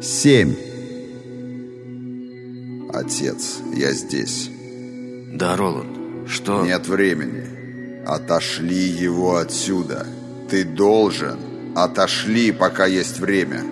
семь. Отец, я здесь. Да, Роланд, что... Нет времени. Отошли его отсюда. Ты должен. Отошли, пока есть время.